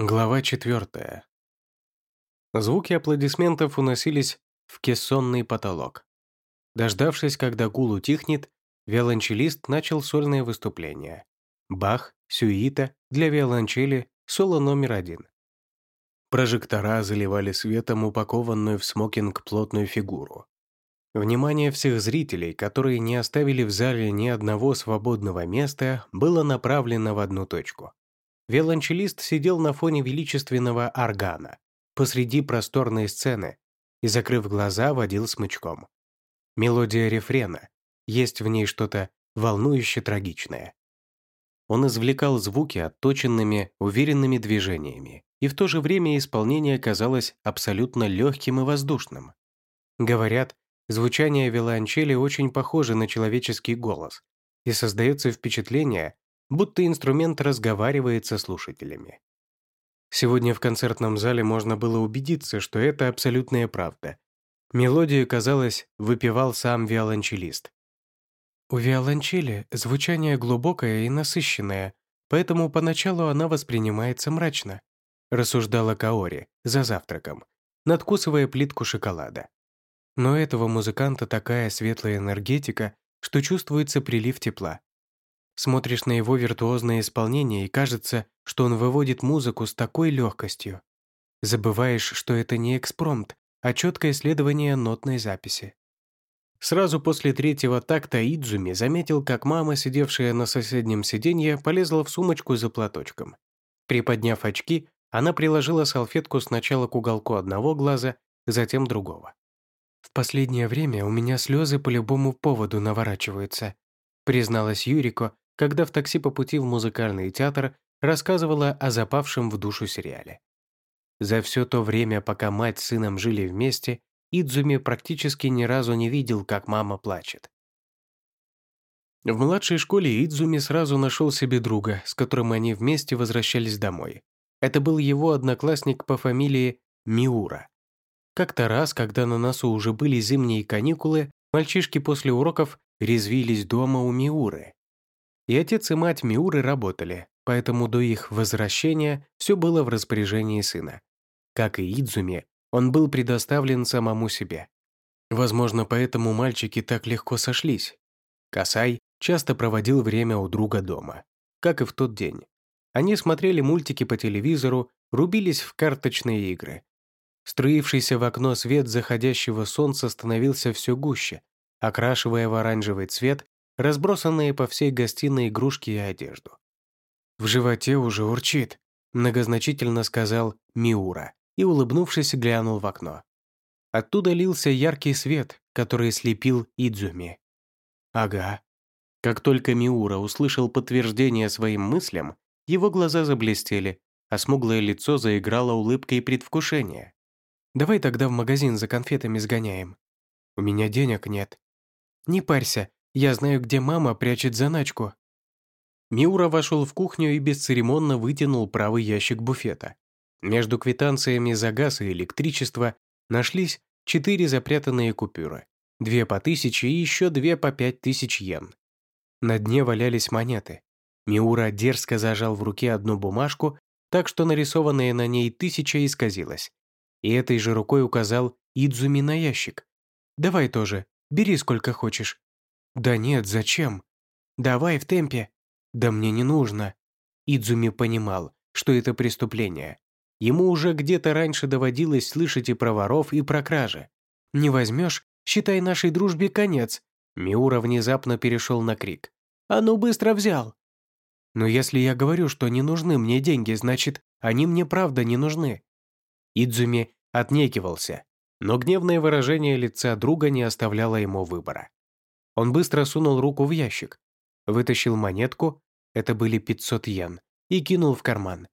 Глава четвертая. Звуки аплодисментов уносились в кессонный потолок. Дождавшись, когда гул утихнет, виолончелист начал сольное выступление. Бах, сюита для виолончели, соло номер один. Прожектора заливали светом упакованную в смокинг плотную фигуру. Внимание всех зрителей, которые не оставили в зале ни одного свободного места, было направлено в одну точку. Виолончелист сидел на фоне величественного органа, посреди просторной сцены, и, закрыв глаза, водил смычком. Мелодия рефрена, есть в ней что-то волнующе трагичное. Он извлекал звуки отточенными, уверенными движениями, и в то же время исполнение казалось абсолютно легким и воздушным. Говорят, звучание виолончели очень похоже на человеческий голос, и создается впечатление, будто инструмент разговаривает со слушателями. Сегодня в концертном зале можно было убедиться, что это абсолютная правда. Мелодию, казалось, выпивал сам виолончелист. У виолончели звучание глубокое и насыщенное, поэтому поначалу она воспринимается мрачно, рассуждала Каори за завтраком, надкусывая плитку шоколада. Но этого музыканта такая светлая энергетика, что чувствуется прилив тепла. Смотришь на его виртуозное исполнение, и кажется, что он выводит музыку с такой легкостью. Забываешь, что это не экспромт, а четкое следование нотной записи. Сразу после третьего такта Идзуми заметил, как мама, сидевшая на соседнем сиденье, полезла в сумочку за платочком. Приподняв очки, она приложила салфетку сначала к уголку одного глаза, затем другого. «В последнее время у меня слезы по любому поводу наворачиваются», призналась Юрико, когда в такси по пути в музыкальный театр рассказывала о запавшем в душу сериале. За все то время, пока мать с сыном жили вместе, Идзуми практически ни разу не видел, как мама плачет. В младшей школе Идзуми сразу нашел себе друга, с которым они вместе возвращались домой. Это был его одноклассник по фамилии Миура. Как-то раз, когда на носу уже были зимние каникулы, мальчишки после уроков резвились дома у Миуры. И отец и мать Миуры работали, поэтому до их возвращения все было в распоряжении сына. Как и Идзуми, он был предоставлен самому себе. Возможно, поэтому мальчики так легко сошлись. Касай часто проводил время у друга дома, как и в тот день. Они смотрели мультики по телевизору, рубились в карточные игры. Струившийся в окно свет заходящего солнца становился все гуще, окрашивая в оранжевый цвет разбросанные по всей гостиной игрушки и одежду. «В животе уже урчит», — многозначительно сказал Миура и, улыбнувшись, глянул в окно. Оттуда лился яркий свет, который слепил Идзуми. «Ага». Как только Миура услышал подтверждение своим мыслям, его глаза заблестели, а смуглое лицо заиграло улыбкой предвкушения. «Давай тогда в магазин за конфетами сгоняем. У меня денег нет». «Не парься, я знаю, где мама прячет заначку». Миура вошел в кухню и бесцеремонно вытянул правый ящик буфета. Между квитанциями за газ и электричество нашлись четыре запрятанные купюры, две по тысяче и еще две по пять тысяч йен. На дне валялись монеты. Миура дерзко зажал в руке одну бумажку, так что нарисованная на ней тысяча исказилась. И этой же рукой указал Идзуми на ящик. «Давай тоже, бери сколько хочешь. «Да нет, зачем?» «Давай в темпе». «Да мне не нужно». Идзуми понимал, что это преступление. Ему уже где-то раньше доводилось слышать и про воров, и про кражи. «Не возьмешь? Считай нашей дружбе конец». Миура внезапно перешел на крик. «А ну быстро взял!» «Но если я говорю, что не нужны мне деньги, значит, они мне правда не нужны». Идзуми отнекивался, но гневное выражение лица друга не оставляло ему выбора. Он быстро сунул руку в ящик, вытащил монетку, это были 500 йен, и кинул в карман.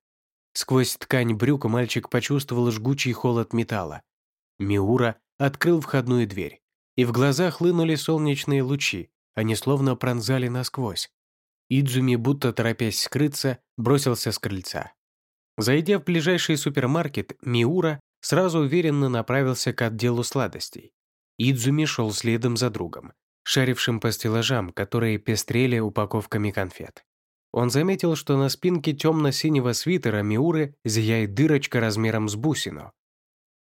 Сквозь ткань брюка мальчик почувствовал жгучий холод металла. Миура открыл входную дверь, и в глазах хлынули солнечные лучи, они словно пронзали насквозь. Идзуми, будто торопясь скрыться, бросился с крыльца. Зайдя в ближайший супермаркет, Миура сразу уверенно направился к отделу сладостей. Идзуми шел следом за другом, шарившим по стеллажам, которые пестрели упаковками конфет. он заметил, что на спинке темно-синего свитера Миуры зияет дырочка размером с бусину.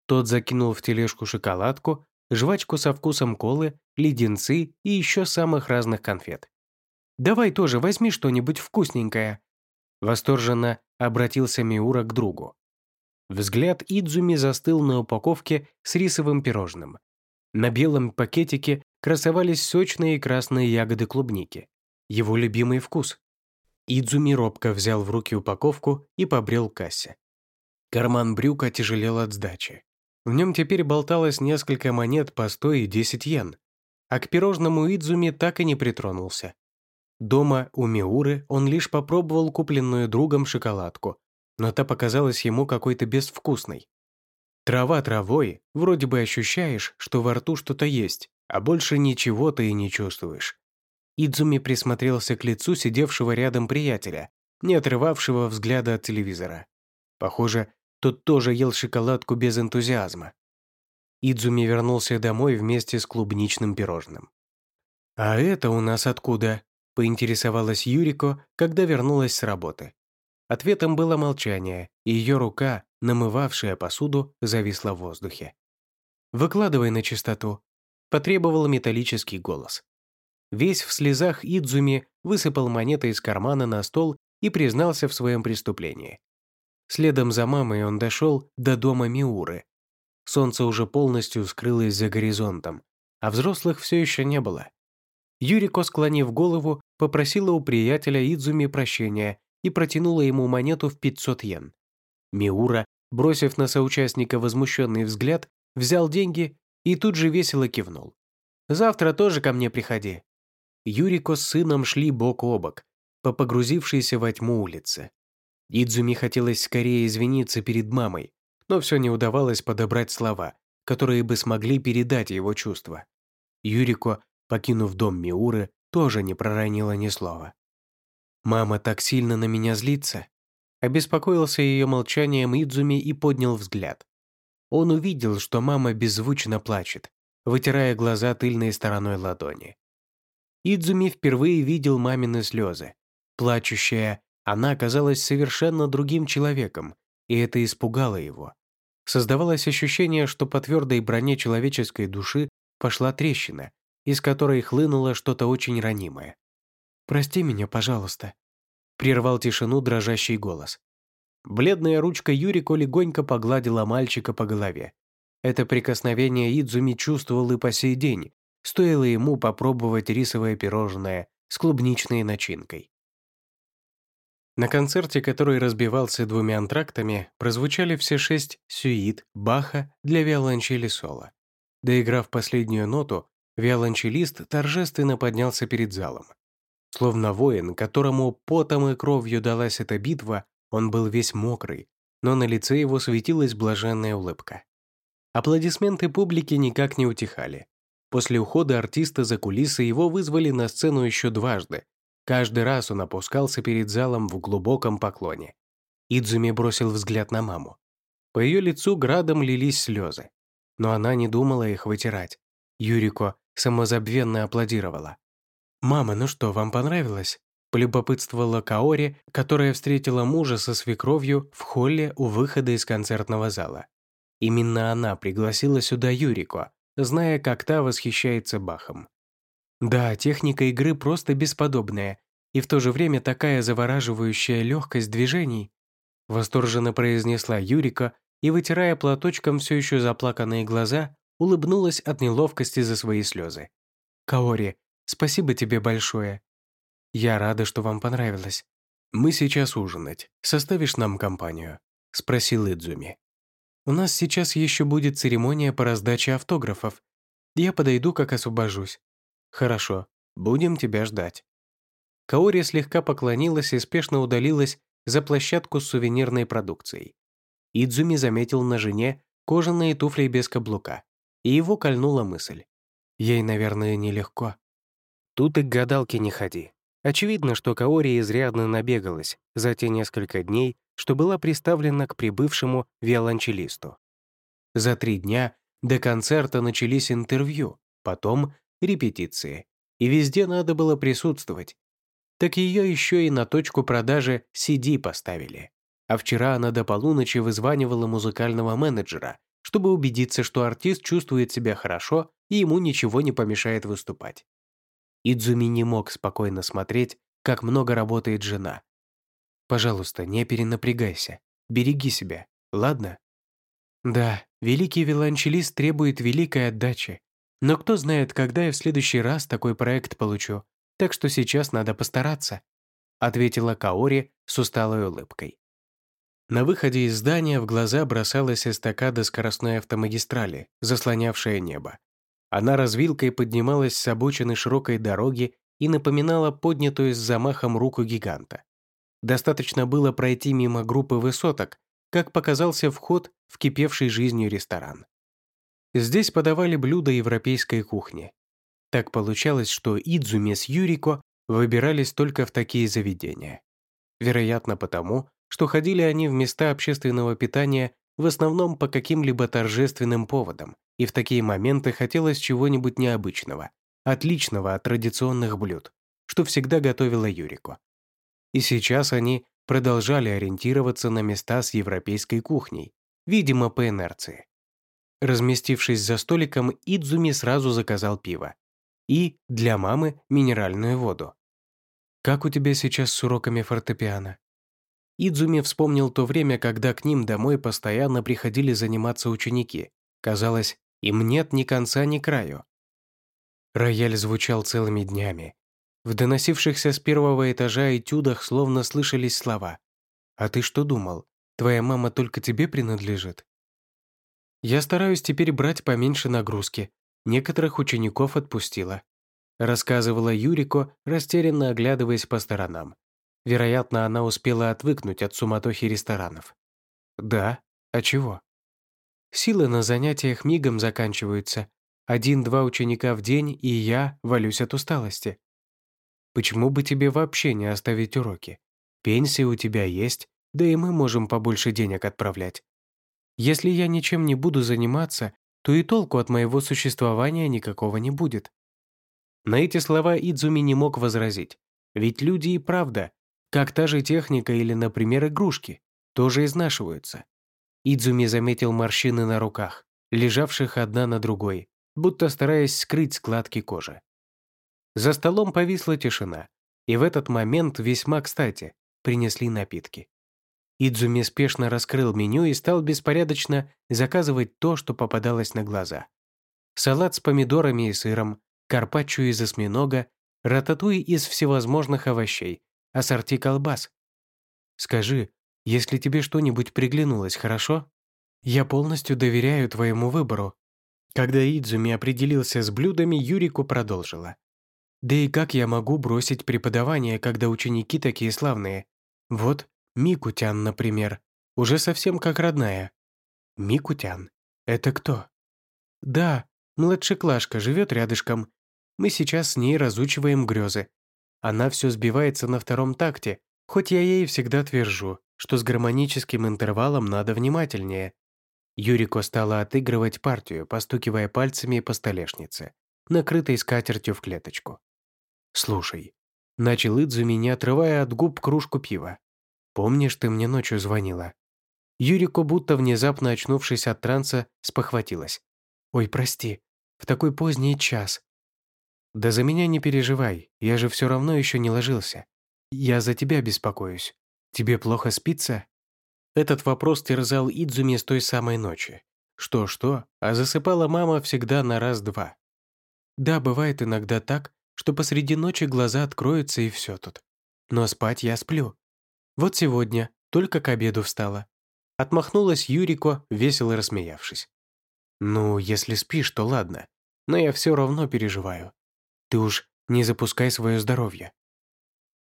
Тот закинул в тележку шоколадку, жвачку со вкусом колы, леденцы и еще самых разных конфет. «Давай тоже возьми что-нибудь вкусненькое», Восторженно обратился Миура к другу. Взгляд Идзуми застыл на упаковке с рисовым пирожным. На белом пакетике красовались сочные красные ягоды клубники. Его любимый вкус. Идзуми робко взял в руки упаковку и побрел к кассе. Карман брюка тяжелел от сдачи. В нем теперь болталось несколько монет по 100 и 10 йен, а к пирожному Идзуми так и не притронулся. Дома у Миуры он лишь попробовал купленную другом шоколадку, но та показалась ему какой-то безвкусной. Трава травой, вроде бы ощущаешь, что во рту что-то есть, а больше ничего ты и не чувствуешь. Идзуми присмотрелся к лицу сидевшего рядом приятеля, не отрывавшего взгляда от телевизора. Похоже, тот тоже ел шоколадку без энтузиазма. Идзуми вернулся домой вместе с клубничным пирожным. «А это у нас откуда?» поинтересовалась Юрико, когда вернулась с работы. Ответом было молчание, и ее рука, намывавшая посуду, зависла в воздухе. «Выкладывай на чистоту», — потребовал металлический голос. Весь в слезах Идзуми высыпал монеты из кармана на стол и признался в своем преступлении. Следом за мамой он дошел до дома Миуры. Солнце уже полностью скрылось за горизонтом, а взрослых все еще не было. Юрико, склонив голову, попросила у приятеля Идзуми прощения и протянула ему монету в 500 йен. Миура, бросив на соучастника возмущенный взгляд, взял деньги и тут же весело кивнул. «Завтра тоже ко мне приходи». Юрико с сыном шли бок о бок, по погрузившейся во тьму улице. Идзуми хотелось скорее извиниться перед мамой, но все не удавалось подобрать слова, которые бы смогли передать его чувства. Юрико покинув дом Миуры, тоже не проронила ни слова. «Мама так сильно на меня злится?» Обеспокоился ее молчанием Идзуми и поднял взгляд. Он увидел, что мама беззвучно плачет, вытирая глаза тыльной стороной ладони. Идзуми впервые видел мамины слезы. Плачущая, она оказалась совершенно другим человеком, и это испугало его. Создавалось ощущение, что по твердой броне человеческой души пошла трещина, из которой хлынуло что-то очень ранимое. «Прости меня, пожалуйста», — прервал тишину дрожащий голос. Бледная ручка Юрико легонько погладила мальчика по голове. Это прикосновение Идзуми чувствовал и по сей день, стоило ему попробовать рисовое пирожное с клубничной начинкой. На концерте, который разбивался двумя антрактами, прозвучали все шесть сюит Баха для виолончели соло. Доиграв последнюю ноту, Виолончелист торжественно поднялся перед залом. Словно воин, которому потом и кровью далась эта битва, он был весь мокрый, но на лице его светилась блаженная улыбка. Аплодисменты публики никак не утихали. После ухода артиста за кулисы его вызвали на сцену еще дважды. Каждый раз он опускался перед залом в глубоком поклоне. Идзуми бросил взгляд на маму. По ее лицу градом лились слезы. Но она не думала их вытирать. Юрико самозабвенно аплодировала. «Мама, ну что, вам понравилось?» Полюбопытствовала Каори, которая встретила мужа со свекровью в холле у выхода из концертного зала. Именно она пригласила сюда Юрико, зная, как та восхищается Бахом. Да, техника игры просто бесподобная, и в то же время такая завораживающая легкость движений, восторженно произнесла Юрика и, вытирая платочком все еще заплаканные глаза, улыбнулась от неловкости за свои слезы. «Каори, спасибо тебе большое. Я рада, что вам понравилось. Мы сейчас ужинать. Составишь нам компанию?» — спросил Идзуми. «У нас сейчас еще будет церемония по раздаче автографов. Я подойду, как освобожусь». «Хорошо, будем тебя ждать». Каори слегка поклонилась и спешно удалилась за площадку с сувенирной продукцией. Идзуми заметил на жене кожаные туфли без каблука и его кольнула мысль. Ей, наверное, нелегко. Тут и к гадалке не ходи. Очевидно, что Каори изрядно набегалась за те несколько дней, что была приставлена к прибывшему виолончелисту. За три дня до концерта начались интервью, потом репетиции, и везде надо было присутствовать. так ее еще и на точку продажи CD поставили. А вчера она до полуночи вызванивала музыкального менеджера, чтобы убедиться, что артист чувствует себя хорошо и ему ничего не помешает выступать. Идзуми не мог спокойно смотреть, как много работает жена. «Пожалуйста, не перенапрягайся. Береги себя, ладно?» «Да, великий виолончелист требует великой отдачи. Но кто знает, когда я в следующий раз такой проект получу, так что сейчас надо постараться», ответила Каори с усталой улыбкой. На выходе из здания в глаза бросалась эстакада скоростной автомагистрали, заслонявшая небо. Она развилкой поднималась с обочины широкой дороги и напоминала поднятую с замахом руку гиганта. Достаточно было пройти мимо группы высоток, как показался вход в кипевший жизнью ресторан. Здесь подавали блюда европейской кухни. Так получалось, что Идзуми с Юрико выбирались только в такие заведения. Вероятно, потому, что ходили они в места общественного питания в основном по каким-либо торжественным поводам, и в такие моменты хотелось чего-нибудь необычного, отличного от традиционных блюд, что всегда готовила Юрико. И сейчас они продолжали ориентироваться на места с европейской кухней, видимо, по инерции. Разместившись за столиком, Идзуми сразу заказал пиво. И, для мамы, минеральную воду. «Как у тебя сейчас с уроками фортепиано?» Идзуми вспомнил то время, когда к ним домой постоянно приходили заниматься ученики. Казалось, им нет ни конца, ни краю. Рояль звучал целыми днями. В доносившихся с первого этажа этюдах словно слышались слова. «А ты что думал? Твоя мама только тебе принадлежит?» «Я стараюсь теперь брать поменьше нагрузки. Некоторых учеников отпустила», рассказывала Юрико, растерянно оглядываясь по сторонам. Вероятно, она успела отвыкнуть от суматохи ресторанов. Да, а чего? Силы на занятиях мигом заканчиваются. Один-два ученика в день, и я валюсь от усталости. Почему бы тебе вообще не оставить уроки? Пенсия у тебя есть, да и мы можем побольше денег отправлять. Если я ничем не буду заниматься, то и толку от моего существования никакого не будет. На эти слова Идзуми не мог возразить. Ведь люди и правда как та же техника или, например, игрушки, тоже изнашиваются. Идзуми заметил морщины на руках, лежавших одна на другой, будто стараясь скрыть складки кожи. За столом повисла тишина, и в этот момент весьма кстати принесли напитки. Идзуми спешно раскрыл меню и стал беспорядочно заказывать то, что попадалось на глаза. Салат с помидорами и сыром, карпаччо из осьминога, рататуй из всевозможных овощей, ассорти колбас. Скажи, если тебе что-нибудь приглянулось, хорошо? Я полностью доверяю твоему выбору». Когда Идзуми определился с блюдами, Юрику продолжила. «Да и как я могу бросить преподавание, когда ученики такие славные? Вот, Микутян, например, уже совсем как родная». «Микутян? Это кто?» «Да, младшеклашка живет рядышком. Мы сейчас с ней разучиваем грезы. Она все сбивается на втором такте, хоть я ей всегда твержу, что с гармоническим интервалом надо внимательнее. Юрико стала отыгрывать партию, постукивая пальцами по столешнице, накрытой скатертью в клеточку. «Слушай», — начал Идзуми, не отрывая от губ кружку пива. «Помнишь, ты мне ночью звонила?» Юрико, будто внезапно очнувшись от транса, спохватилась. «Ой, прости, в такой поздний час. «Да за меня не переживай, я же все равно еще не ложился. Я за тебя беспокоюсь. Тебе плохо спится?» Этот вопрос терзал Идзуми с той самой ночи. Что-что, а засыпала мама всегда на раз-два. Да, бывает иногда так, что посреди ночи глаза откроются и все тут. Но спать я сплю. Вот сегодня, только к обеду встала. Отмахнулась Юрико, весело рассмеявшись. «Ну, если спишь, то ладно, но я все равно переживаю. Ты уж не запускай свое здоровье.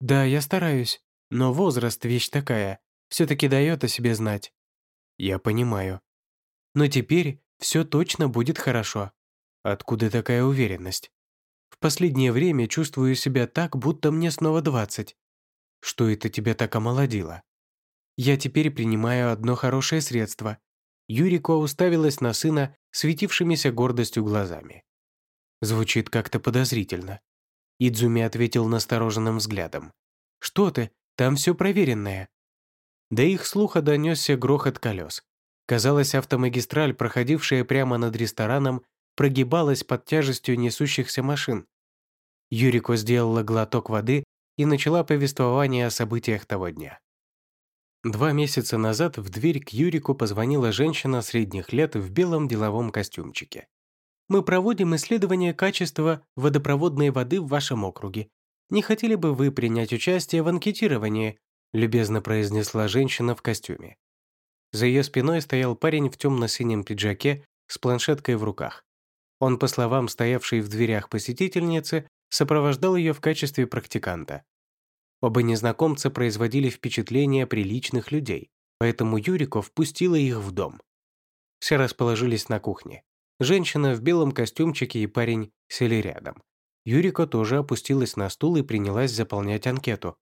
Да, я стараюсь, но возраст вещь такая, все-таки дает о себе знать. Я понимаю. Но теперь все точно будет хорошо. Откуда такая уверенность? В последнее время чувствую себя так, будто мне снова двадцать. Что это тебя так омолодило? Я теперь принимаю одно хорошее средство. Юрико уставилась на сына светившимися гордостью глазами. Звучит как-то подозрительно. Идзуми ответил настороженным взглядом. Что ты? Там все проверенное». До их слуха донесся грохот колес. Казалось, автомагистраль, проходившая прямо над рестораном, прогибалась под тяжестью несущихся машин. Юрико сделала глоток воды и начала повествование о событиях того дня. Два месяца назад в дверь к Юрику позвонила женщина средних лет в белом деловом костюмчике. «Мы проводим исследование качества водопроводной воды в вашем округе. Не хотели бы вы принять участие в анкетировании?» любезно произнесла женщина в костюме. За ее спиной стоял парень в темно-синем пиджаке с планшеткой в руках. Он, по словам стоявшей в дверях посетительницы, сопровождал ее в качестве практиканта. Оба незнакомца производили впечатление приличных людей, поэтому Юрико впустила их в дом. Все расположились на кухне. Женщина в белом костюмчике и парень сели рядом. Юрико тоже опустилась на стул и принялась заполнять анкету.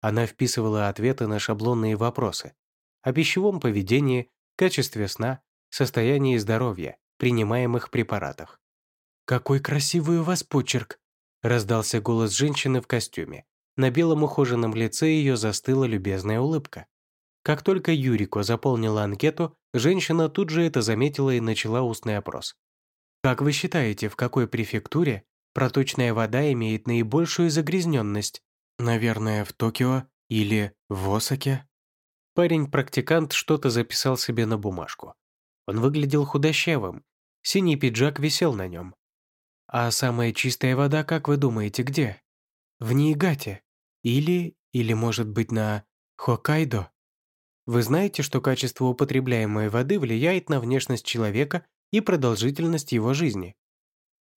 Она вписывала ответы на шаблонные вопросы о пищевом поведении, качестве сна, состоянии здоровья, принимаемых препаратах. «Какой красивый у вас почерк!» – раздался голос женщины в костюме. На белом ухоженном лице ее застыла любезная улыбка. Как только Юрико заполнила анкету, женщина тут же это заметила и начала устный опрос. «Как вы считаете, в какой префектуре проточная вода имеет наибольшую загрязненность? Наверное, в Токио или в Осаке?» Парень-практикант что-то записал себе на бумажку. Он выглядел худощавым, синий пиджак висел на нем. «А самая чистая вода, как вы думаете, где?» в Ниигате. Или, или может быть на Хоккайдо. Вы знаете, что качество употребляемой воды влияет на внешность человека и продолжительность его жизни.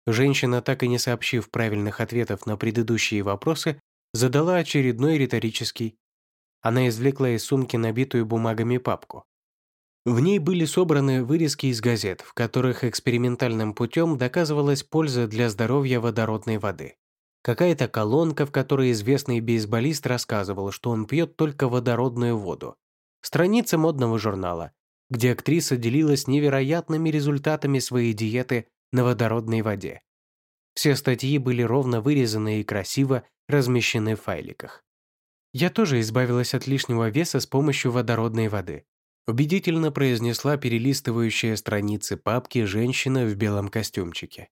Женщина, так и не сообщив правильных ответов на предыдущие вопросы, задала очередной риторический. Она извлекла из сумки набитую бумагами папку. В ней были собраны вырезки из газет, в которых экспериментальным путем доказывалась польза для здоровья водородной воды. Какая-то колонка, в которой известный бейсболист рассказывал, что он пьет только водородную воду. Страница модного журнала, где актриса делилась невероятными результатами своей диеты на водородной воде. Все статьи были ровно вырезаны и красиво размещены в файликах. «Я тоже избавилась от лишнего веса с помощью водородной воды», убедительно произнесла перелистывающая страницы папки женщина в белом костюмчике.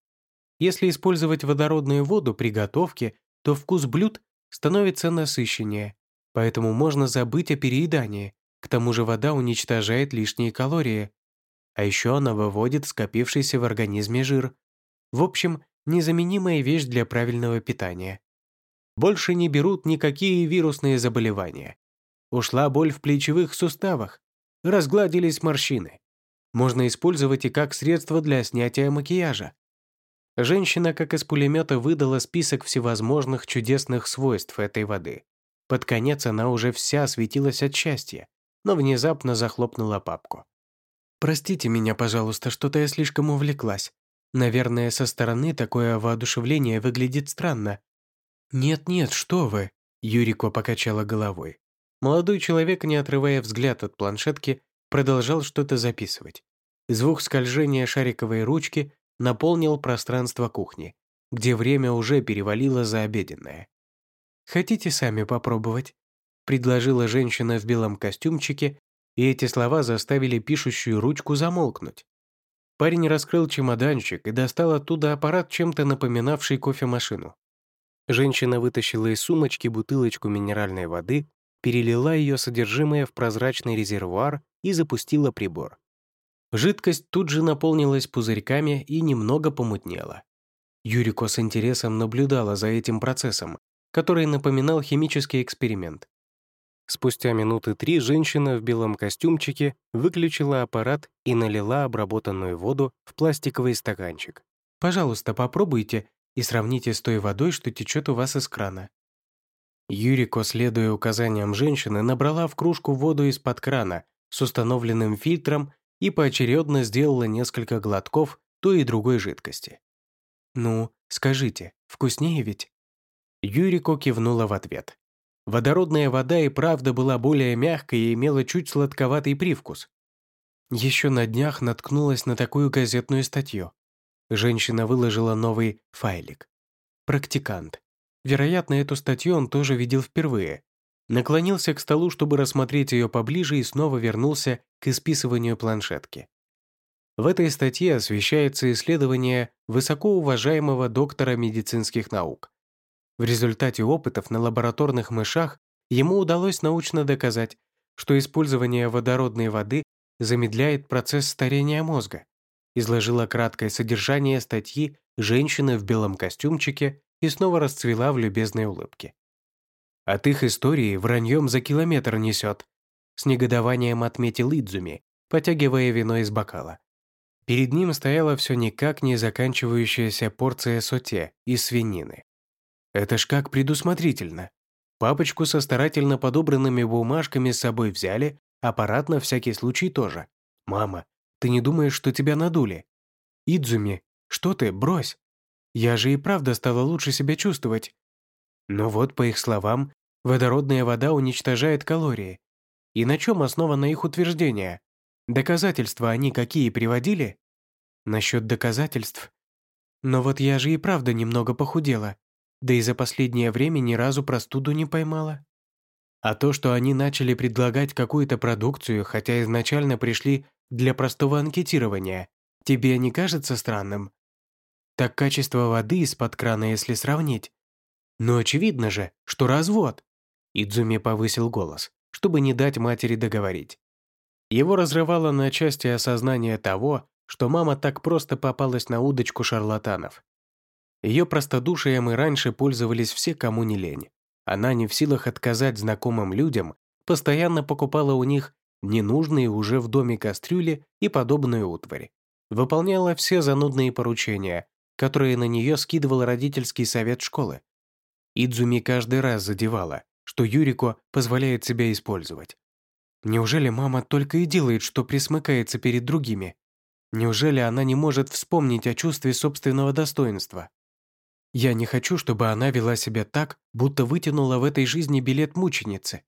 Если использовать водородную воду при готовке, то вкус блюд становится насыщеннее, поэтому можно забыть о переедании. К тому же вода уничтожает лишние калории. А еще она выводит скопившийся в организме жир. В общем, незаменимая вещь для правильного питания. Больше не берут никакие вирусные заболевания. Ушла боль в плечевых суставах. Разгладились морщины. Можно использовать и как средство для снятия макияжа. Женщина, как из пулемета, выдала список всевозможных чудесных свойств этой воды. Под конец она уже вся светилась от счастья, но внезапно захлопнула папку. «Простите меня, пожалуйста, что-то я слишком увлеклась. Наверное, со стороны такое воодушевление выглядит странно». «Нет-нет, что вы!» Юрико покачала головой. Молодой человек, не отрывая взгляд от планшетки, продолжал что-то записывать. Звук скольжения шариковой ручки наполнил пространство кухни, где время уже перевалило за обеденное. «Хотите сами попробовать?» – предложила женщина в белом костюмчике, и эти слова заставили пишущую ручку замолкнуть. Парень раскрыл чемоданчик и достал оттуда аппарат, чем-то напоминавший кофемашину. Женщина вытащила из сумочки бутылочку минеральной воды, перелила ее содержимое в прозрачный резервуар и запустила прибор. Жидкость тут же наполнилась пузырьками и немного помутнела. Юрико с интересом наблюдала за этим процессом, который напоминал химический эксперимент. Спустя минуты три женщина в белом костюмчике выключила аппарат и налила обработанную воду в пластиковый стаканчик. «Пожалуйста, попробуйте и сравните с той водой, что течет у вас из крана». Юрико, следуя указаниям женщины, набрала в кружку воду из-под крана с установленным фильтром и поочередно сделала несколько глотков той и другой жидкости. «Ну, скажите, вкуснее ведь?» Юрико кивнула в ответ. Водородная вода и правда была более мягкой и имела чуть сладковатый привкус. Еще на днях наткнулась на такую газетную статью. Женщина выложила новый файлик. Практикант. Вероятно, эту статью он тоже видел впервые, Наклонился к столу, чтобы рассмотреть ее поближе и снова вернулся к исписыванию планшетки. В этой статье освещается исследование высокоуважаемого доктора медицинских наук. В результате опытов на лабораторных мышах ему удалось научно доказать, что использование водородной воды замедляет процесс старения мозга. Изложила краткое содержание статьи «Женщина в белом костюмчике» и снова расцвела в любезной улыбке. От их истории враньем за километр несет. С негодованием отметил Идзуми, потягивая вино из бокала. Перед ним стояла все никак не заканчивающаяся порция соте из свинины. Это ж как предусмотрительно. Папочку со старательно подобранными бумажками с собой взяли, аппарат на всякий случай тоже. «Мама, ты не думаешь, что тебя надули?» «Идзуми, что ты, брось!» Я же и правда стала лучше себя чувствовать. Но вот, по их словам, водородная вода уничтожает калории. И на чем основано их утверждение? Доказательства они какие приводили? Насчет доказательств. Но вот я же и правда немного похудела. Да и за последнее время ни разу простуду не поймала. А то, что они начали предлагать какую-то продукцию, хотя изначально пришли для простого анкетирования, тебе не кажется странным? Так качество воды из-под крана, если сравнить. Но очевидно же, что развод. Идзуми повысил голос, чтобы не дать матери договорить. Его разрывало на части осознание того, что мама так просто попалась на удочку шарлатанов. Ее простодушием и раньше пользовались все, кому не лень. Она не в силах отказать знакомым людям, постоянно покупала у них ненужные уже в доме кастрюли и подобную утварь. Выполняла все занудные поручения, которые на нее скидывал родительский совет школы. Идзуми каждый раз задевала, что Юрико позволяет себя использовать. Неужели мама только и делает, что присмыкается перед другими? Неужели она не может вспомнить о чувстве собственного достоинства? Я не хочу, чтобы она вела себя так, будто вытянула в этой жизни билет мученицы.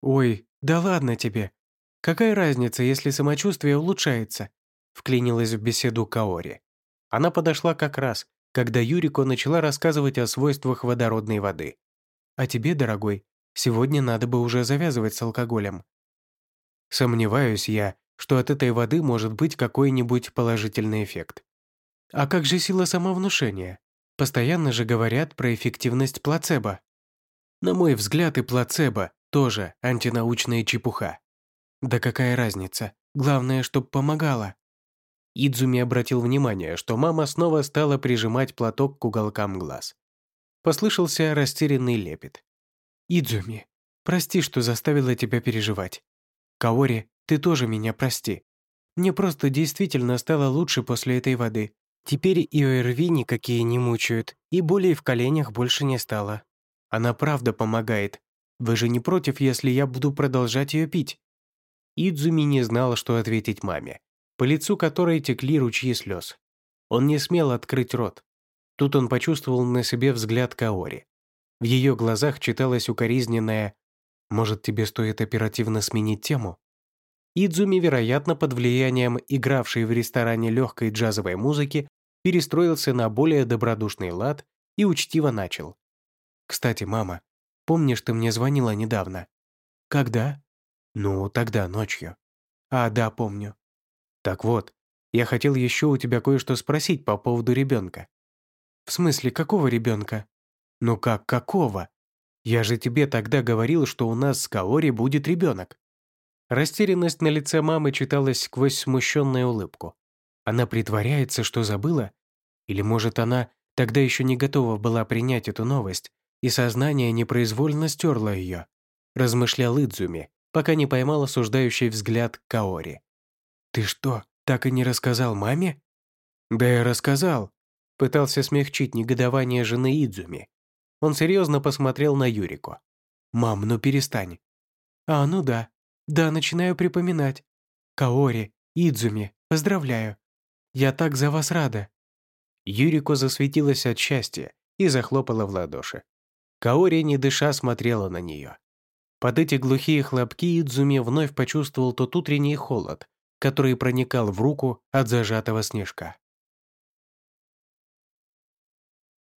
«Ой, да ладно тебе. Какая разница, если самочувствие улучшается?» Вклинилась в беседу Каори. Она подошла как раз, когда Юрико начала рассказывать о свойствах водородной воды. «А тебе, дорогой, сегодня надо бы уже завязывать с алкоголем. Сомневаюсь я, что от этой воды может быть какой-нибудь положительный эффект. А как же сила самовнушения? Постоянно же говорят про эффективность плацебо. На мой взгляд, и плацебо тоже антинаучная чепуха. Да какая разница? Главное, чтоб помогало. Идзуми обратил внимание, что мама снова стала прижимать платок к уголкам глаз. Послышался растерянный лепет. «Идзуми, прости, что заставила тебя переживать. Каори, ты тоже меня прости. Мне просто действительно стало лучше после этой воды. Теперь и ОРВИ никакие не мучают, и болей в коленях больше не стало. Она правда помогает. Вы же не против, если я буду продолжать ее пить?» Идзуми не знал, что ответить маме, по лицу которой текли ручьи слез. Он не смел открыть рот. Тут он почувствовал на себе взгляд Каори. В ее глазах читалось укоризненное может, тебе стоит оперативно сменить тему? Идзуми, вероятно, под влиянием игравшей в ресторане легкой джазовой музыки, перестроился на более добродушный лад и учтиво начал. «Кстати, мама, помнишь, ты мне звонила недавно?» «Когда?» «Ну, тогда, ночью». «А, да, помню». «Так вот, я хотел еще у тебя кое-что спросить по поводу ребенка». «В смысле, какого ребенка?» «Ну как, какого? Я же тебе тогда говорил, что у нас с Каори будет ребенок». Растерянность на лице мамы читалась сквозь смущенную улыбку. Она притворяется, что забыла? Или, может, она тогда еще не готова была принять эту новость, и сознание непроизвольно стерло ее? Размышлял Идзуми, пока не поймал осуждающий взгляд Каори. «Ты что, так и не рассказал маме?» «Да я рассказал», — пытался смягчить негодование жены Идзуми. Он серьезно посмотрел на Юрику. «Мам, ну перестань». «А, ну да. Да, начинаю припоминать. Каори, Идзуми, поздравляю. Я так за вас рада». Юрико засветилась от счастья и захлопала в ладоши. Каори, не дыша, смотрела на нее. Под эти глухие хлопки Идзуми вновь почувствовал тот утренний холод, который проникал в руку от зажатого снежка.